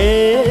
Ei.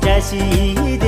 摘下一朵。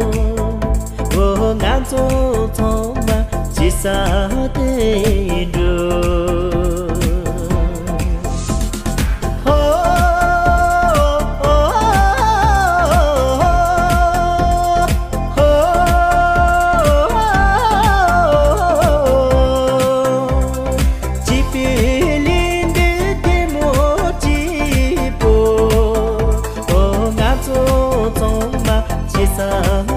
love.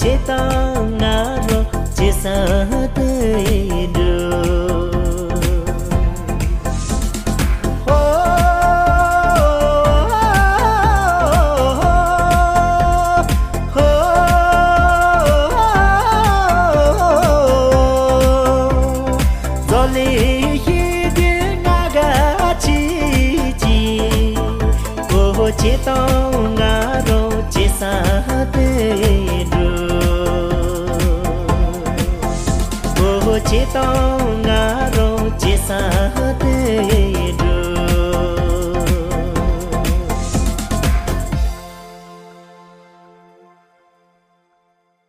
Chế ta ngã rồi chế sa tê đưa che tong ga ro che sa te ro o che tong ga ro che sa te